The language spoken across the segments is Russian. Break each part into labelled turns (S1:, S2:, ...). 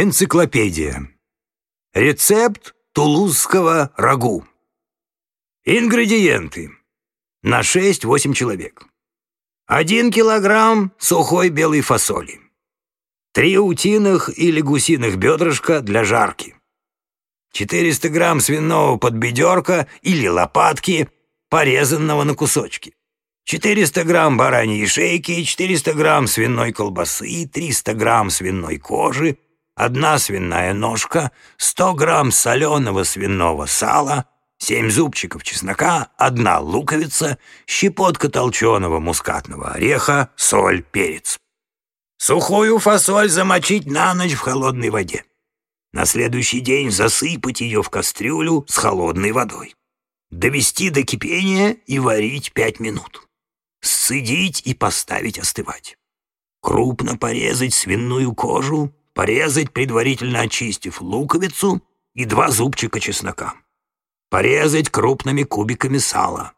S1: Энциклопедия. Рецепт тулузского рагу. Ингредиенты. На 6-8 человек. 1 килограмм сухой белой фасоли. 3 утиных или гусиных бедрышка для жарки. 400 грамм свиного подбедерка или лопатки, порезанного на кусочки. 400 грамм бараньей шейки, 400 грамм свиной колбасы, 300 грамм свиной кожи, одна свиная ножка, 100 грамм соленого свиного сала, 7 зубчиков чеснока, одна луковица, щепотка толченого мускатного ореха, соль, перец. Сухую фасоль замочить на ночь в холодной воде. На следующий день засыпать ее в кастрюлю с холодной водой. Довести до кипения и варить 5 минут. Сцедить и поставить остывать. Крупно порезать свиную кожу, порезать, предварительно очистив луковицу и два зубчика чеснока. Порезать крупными кубиками сала.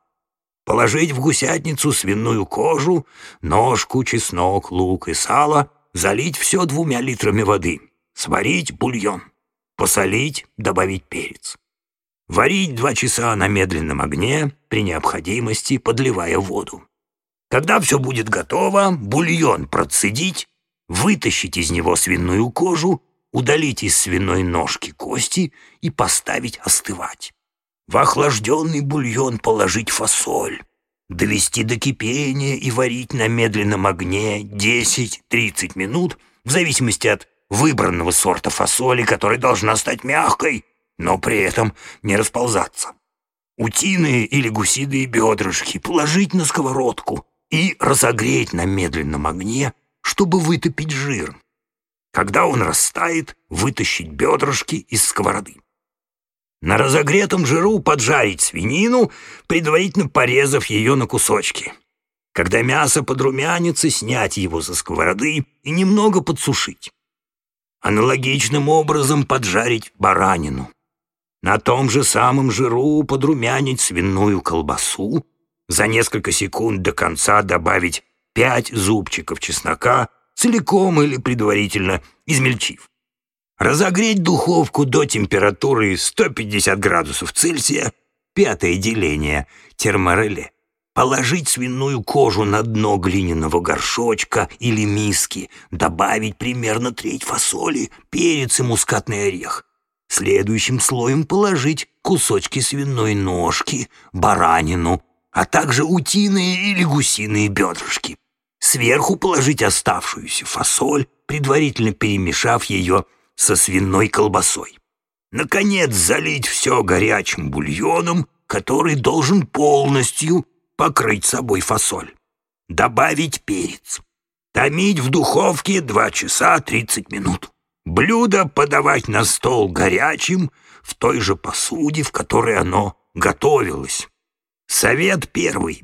S1: Положить в гусятницу свиную кожу, ножку, чеснок, лук и сало, залить все двумя литрами воды, сварить бульон, посолить, добавить перец. Варить два часа на медленном огне, при необходимости подливая воду. Когда все будет готово, бульон процедить вытащить из него свиную кожу, удалить из свиной ножки кости и поставить остывать. В охлажденный бульон положить фасоль, довести до кипения и варить на медленном огне 10-30 минут, в зависимости от выбранного сорта фасоли, которая должна стать мягкой, но при этом не расползаться. Утиные или гусиные бедрышки положить на сковородку и разогреть на медленном огне чтобы вытопить жир. Когда он растает, вытащить бедрышки из сковороды. На разогретом жиру поджарить свинину, предварительно порезав ее на кусочки. Когда мясо подрумянится, снять его со сковороды и немного подсушить. Аналогичным образом поджарить баранину. На том же самом жиру подрумянить свиную колбасу, за несколько секунд до конца добавить пять зубчиков чеснока, целиком или предварительно измельчив. Разогреть духовку до температуры 150 градусов Цельсия, пятое деление, термореле. Положить свиную кожу на дно глиняного горшочка или миски, добавить примерно треть фасоли, перец и мускатный орех. Следующим слоем положить кусочки свиной ножки, баранину, а также утиные или гусиные бедрышки. Сверху положить оставшуюся фасоль, предварительно перемешав ее со свиной колбасой. Наконец залить все горячим бульоном, который должен полностью покрыть собой фасоль. Добавить перец. Томить в духовке 2 часа 30 минут. Блюдо подавать на стол горячим в той же посуде, в которой оно готовилось. Совет первый.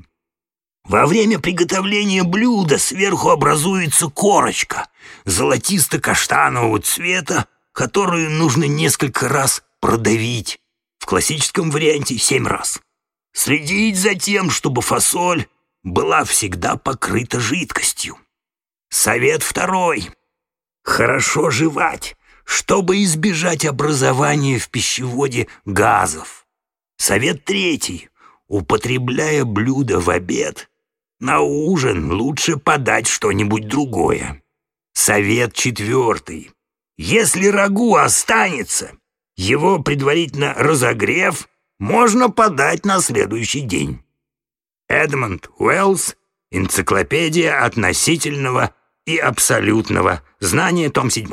S1: Во время приготовления блюда сверху образуется корочка золотисто-каштанового цвета, которую нужно несколько раз продавить. В классическом варианте семь раз. Следить за тем, чтобы фасоль была всегда покрыта жидкостью. Совет второй. Хорошо жевать, чтобы избежать образования в пищеводе газов. Совет третий употребляя блюдо в обед, на ужин лучше подать что-нибудь другое. Совет четвертый. Если рагу останется, его предварительно разогрев, можно подать на следующий день. Эдмонд Уэллс «Энциклопедия относительного и абсолютного знания», том 7.